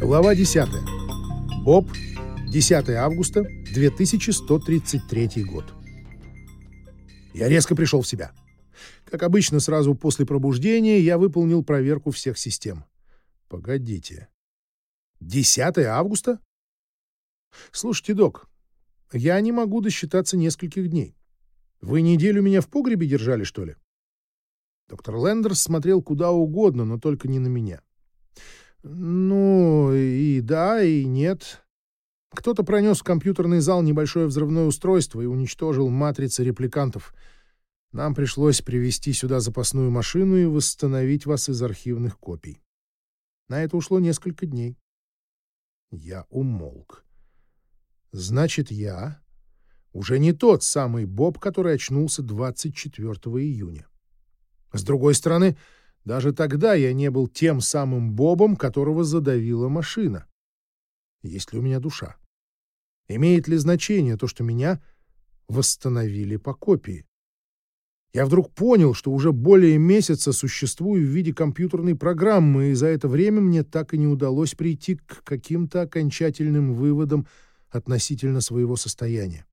Глава 10. Боб, 10 августа 2133 год. Я резко пришел в себя. Как обычно, сразу после пробуждения я выполнил проверку всех систем. Погодите. 10 августа? Слушайте, док, я не могу досчитаться нескольких дней. Вы неделю меня в погребе держали, что ли? Доктор Лендерс смотрел куда угодно, но только не на меня. Ну, и да, и нет. Кто-то пронес в компьютерный зал небольшое взрывное устройство и уничтожил матрицы репликантов. Нам пришлось привезти сюда запасную машину и восстановить вас из архивных копий. На это ушло несколько дней. Я умолк. Значит, я уже не тот самый Боб, который очнулся 24 июня. С другой стороны, даже тогда я не был тем самым Бобом, которого задавила машина. Есть ли у меня душа? Имеет ли значение то, что меня восстановили по копии? Я вдруг понял, что уже более месяца существую в виде компьютерной программы, и за это время мне так и не удалось прийти к каким-то окончательным выводам относительно своего состояния.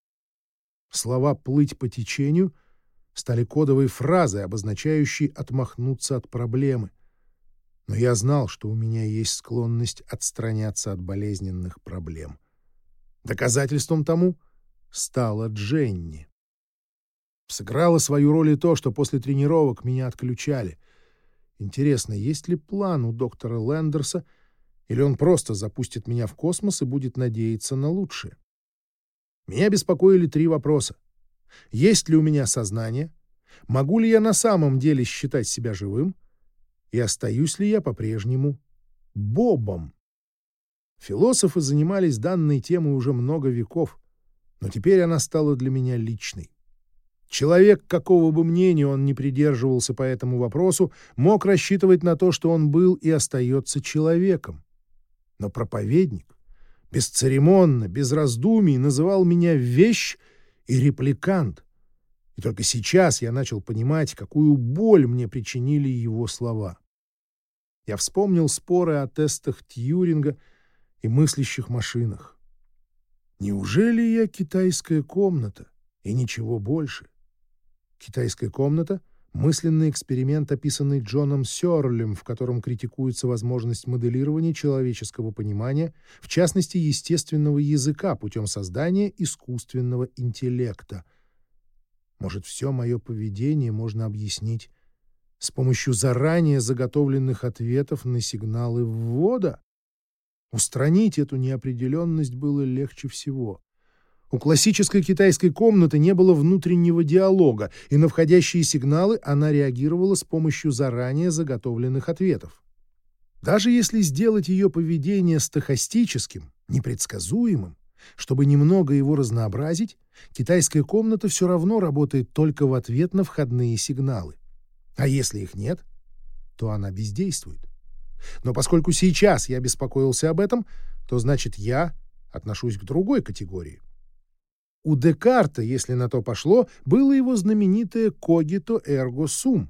Слова «плыть по течению» — стали кодовой фразой, обозначающей отмахнуться от проблемы. Но я знал, что у меня есть склонность отстраняться от болезненных проблем. Доказательством тому стала Дженни. Сыграло свою роль и то, что после тренировок меня отключали. Интересно, есть ли план у доктора Лендерса, или он просто запустит меня в космос и будет надеяться на лучшее? Меня беспокоили три вопроса. Есть ли у меня сознание? Могу ли я на самом деле считать себя живым? И остаюсь ли я по-прежнему Бобом? Философы занимались данной темой уже много веков, но теперь она стала для меня личной. Человек, какого бы мнения он ни придерживался по этому вопросу, мог рассчитывать на то, что он был и остается человеком. Но проповедник бесцеремонно, без раздумий называл меня «вещь» и репликант. И только сейчас я начал понимать, какую боль мне причинили его слова. Я вспомнил споры о тестах Тьюринга и мыслящих машинах. Неужели я китайская комната и ничего больше? Китайская комната — мысленный эксперимент, описанный Джоном Сёрлем, в котором критикуется возможность моделирования человеческого понимания, в частности, естественного языка путем создания искусственного интеллекта. Может, все мое поведение можно объяснить с помощью заранее заготовленных ответов на сигналы ввода? Устранить эту неопределенность было легче всего. У классической китайской комнаты не было внутреннего диалога, и на входящие сигналы она реагировала с помощью заранее заготовленных ответов. Даже если сделать ее поведение стохастическим, непредсказуемым, чтобы немного его разнообразить, китайская комната все равно работает только в ответ на входные сигналы. А если их нет, то она бездействует. Но поскольку сейчас я беспокоился об этом, то значит я отношусь к другой категории. У Декарта, если на то пошло, было его знаменитое «когито эрго сум».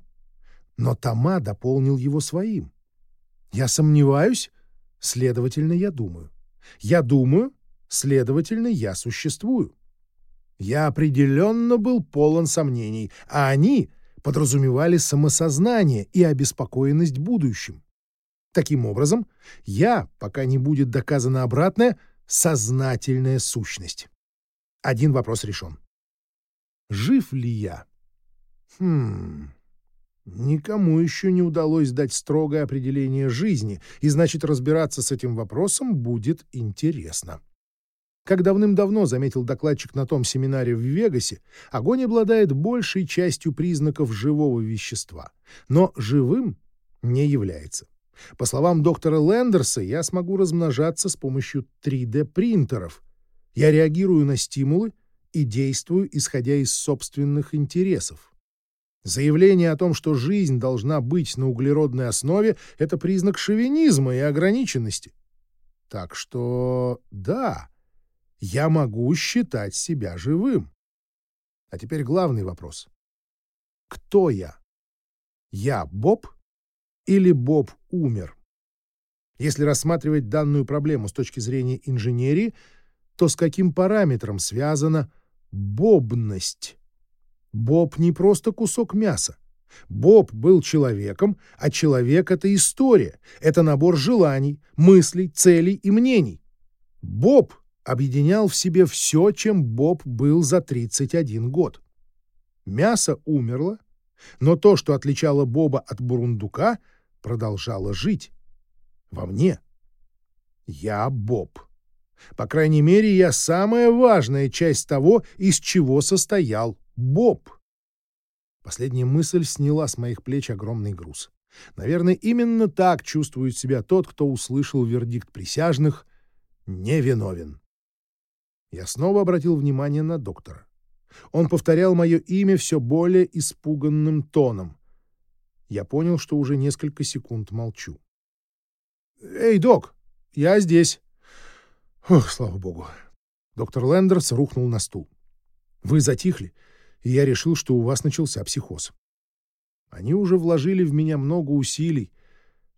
Но Тома дополнил его своим. Я сомневаюсь, следовательно, я думаю. Я думаю, следовательно, я существую. Я определенно был полон сомнений, а они подразумевали самосознание и обеспокоенность будущим. Таким образом, я, пока не будет доказано обратное, сознательная сущность. Один вопрос решен. Жив ли я? Хм... Никому еще не удалось дать строгое определение жизни, и значит, разбираться с этим вопросом будет интересно. Как давным-давно заметил докладчик на том семинаре в Вегасе, огонь обладает большей частью признаков живого вещества, но живым не является. По словам доктора Лендерса, я смогу размножаться с помощью 3D-принтеров, я реагирую на стимулы и действую, исходя из собственных интересов. Заявление о том, что жизнь должна быть на углеродной основе, это признак шовинизма и ограниченности. Так что да, я могу считать себя живым. А теперь главный вопрос. Кто я? Я Боб или Боб умер? Если рассматривать данную проблему с точки зрения инженерии, то с каким параметром связана бобность? Боб не просто кусок мяса. Боб был человеком, а человек — это история, это набор желаний, мыслей, целей и мнений. Боб объединял в себе все, чем Боб был за 31 год. Мясо умерло, но то, что отличало Боба от бурундука, продолжало жить. Во мне. Я Боб. По крайней мере, я самая важная часть того, из чего состоял Боб. Последняя мысль сняла с моих плеч огромный груз. Наверное, именно так чувствует себя тот, кто услышал вердикт присяжных «невиновен». Я снова обратил внимание на доктора. Он повторял мое имя все более испуганным тоном. Я понял, что уже несколько секунд молчу. «Эй, док, я здесь!» Ох, слава богу. Доктор Лендерс рухнул на стул. «Вы затихли, и я решил, что у вас начался психоз. Они уже вложили в меня много усилий,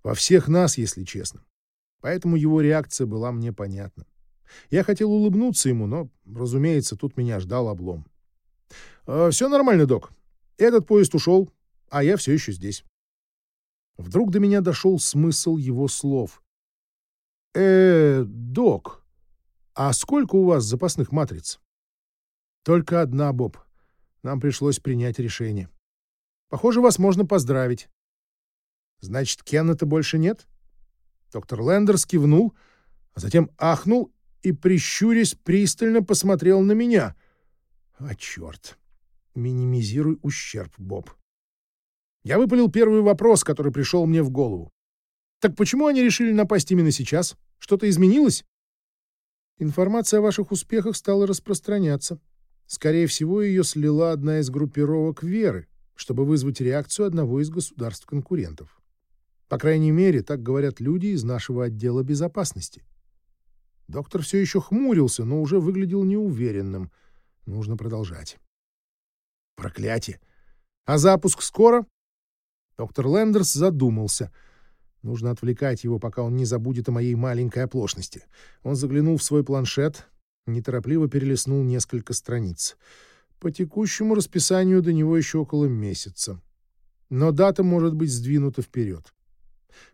во всех нас, если честно. Поэтому его реакция была мне понятна. Я хотел улыбнуться ему, но, разумеется, тут меня ждал облом. «Э, «Все нормально, док. Этот поезд ушел, а я все еще здесь». Вдруг до меня дошел смысл его слов. «Э, док, а сколько у вас запасных матриц?» «Только одна, Боб. Нам пришлось принять решение. Похоже, вас можно поздравить». «Значит, Кеннета больше нет?» Доктор Лендерс кивнул, а затем ахнул и, прищурясь, пристально посмотрел на меня. «А, черт! Минимизируй ущерб, Боб». Я выпалил первый вопрос, который пришел мне в голову. «Так почему они решили напасть именно сейчас? Что-то изменилось?» Информация о ваших успехах стала распространяться. Скорее всего, ее слила одна из группировок Веры, чтобы вызвать реакцию одного из государств-конкурентов. По крайней мере, так говорят люди из нашего отдела безопасности. Доктор все еще хмурился, но уже выглядел неуверенным. Нужно продолжать. Проклятие! А запуск скоро? Доктор Лендерс задумался. Нужно отвлекать его, пока он не забудет о моей маленькой оплошности. Он заглянул в свой планшет, неторопливо перелистнул несколько страниц. По текущему расписанию до него еще около месяца. Но дата может быть сдвинута вперед.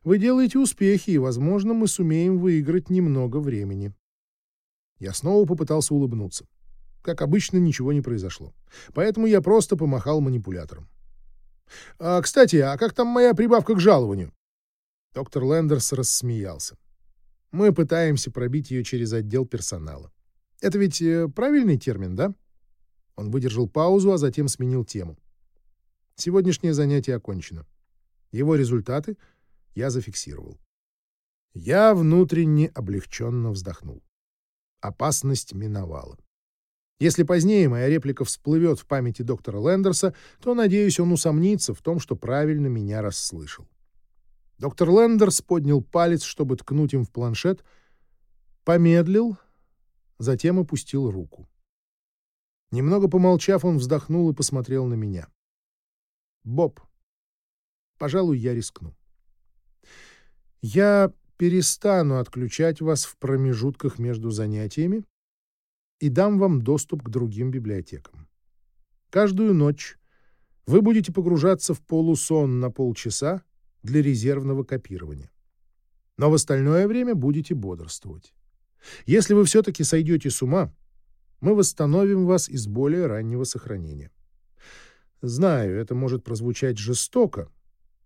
Вы делаете успехи, и, возможно, мы сумеем выиграть немного времени. Я снова попытался улыбнуться. Как обычно, ничего не произошло. Поэтому я просто помахал манипулятором. «А, кстати, а как там моя прибавка к жалованию?» Доктор Лендерс рассмеялся. «Мы пытаемся пробить ее через отдел персонала. Это ведь э, правильный термин, да?» Он выдержал паузу, а затем сменил тему. Сегодняшнее занятие окончено. Его результаты я зафиксировал. Я внутренне облегченно вздохнул. Опасность миновала. Если позднее моя реплика всплывет в памяти доктора Лендерса, то, надеюсь, он усомнится в том, что правильно меня расслышал. Доктор Лендерс поднял палец, чтобы ткнуть им в планшет, помедлил, затем опустил руку. Немного помолчав, он вздохнул и посмотрел на меня. «Боб, пожалуй, я рискну. Я перестану отключать вас в промежутках между занятиями и дам вам доступ к другим библиотекам. Каждую ночь вы будете погружаться в полусон на полчаса для резервного копирования. Но в остальное время будете бодрствовать. Если вы все-таки сойдете с ума, мы восстановим вас из более раннего сохранения. Знаю, это может прозвучать жестоко,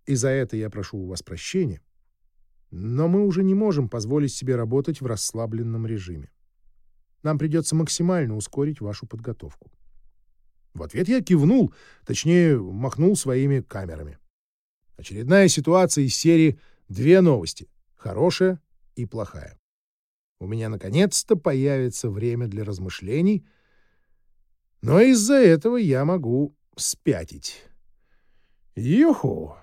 и за это я прошу у вас прощения. Но мы уже не можем позволить себе работать в расслабленном режиме. Нам придется максимально ускорить вашу подготовку. В ответ я кивнул, точнее, махнул своими камерами. Очередная ситуация из серии «Две новости. Хорошая и плохая». У меня наконец-то появится время для размышлений, но из-за этого я могу спятить. Юху!